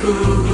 cool.